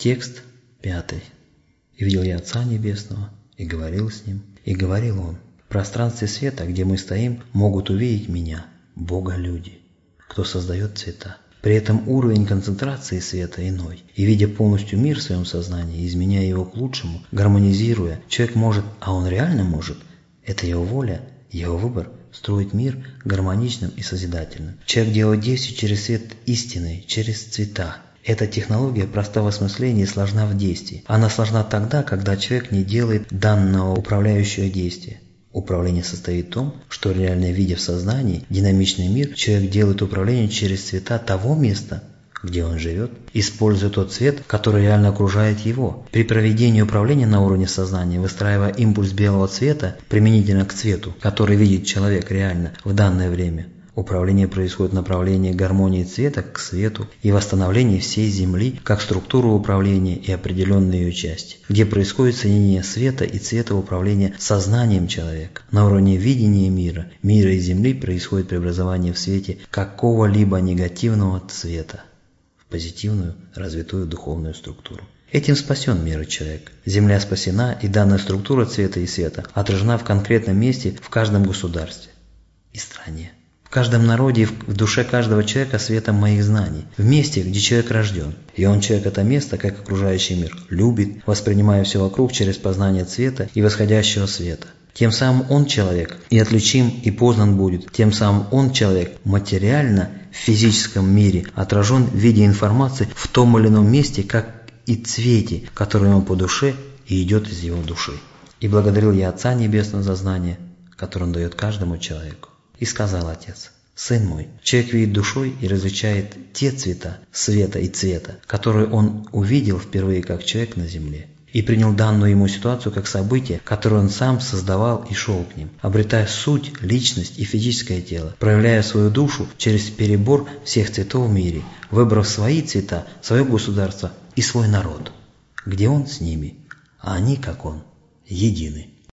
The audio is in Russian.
Текст пятый. «И видел я Отца Небесного, и говорил с Ним, и говорил Он, в пространстве света, где мы стоим, могут увидеть меня, Бога люди, кто создает цвета. При этом уровень концентрации света иной. И видя полностью мир в своем сознании, изменяя его к лучшему, гармонизируя, человек может, а он реально может, это его воля, его выбор, строить мир гармоничным и созидательным. Человек делает действие через свет истины, через цвета. Эта технология проста в осмыслении и сложна в действии. Она сложна тогда, когда человек не делает данного управляющего действия. Управление состоит в том, что реально видя в сознании динамичный мир, человек делает управление через цвета того места, где он живет, используя тот цвет, который реально окружает его. При проведении управления на уровне сознания, выстраивая импульс белого цвета применительно к цвету, который видит человек реально в данное время, Управление происходит в направлении гармонии цвета к свету и восстановления всей Земли как структуры управления и определенной ее части, где происходит соединение света и цвета управления сознанием человека. На уровне видения мира, мира и Земли происходит преобразование в свете какого-либо негативного цвета в позитивную, развитую духовную структуру. Этим спасен мир и человек. Земля спасена, и данная структура цвета и света отражена в конкретном месте в каждом государстве и стране. В каждом народе и в душе каждого человека светом моих знаний. В месте, где человек рожден. И он, человек, это место, как окружающий мир, любит, воспринимая все вокруг через познание цвета и восходящего света. Тем самым он человек и отличим, и познан будет. Тем самым он человек материально в физическом мире отражен в виде информации в том или ином месте, как и цвете, который ему по душе и идет из его души. И благодарил я Отца Небесного за знание, которое он дает каждому человеку. И сказал отец, «Сын мой, человек видит душой и различает те цвета, света и цвета, которые он увидел впервые как человек на земле, и принял данную ему ситуацию как событие, которое он сам создавал и шел к ним, обретая суть, личность и физическое тело, проявляя свою душу через перебор всех цветов в мире, выбрав свои цвета, свое государство и свой народ, где он с ними, а они, как он, едины.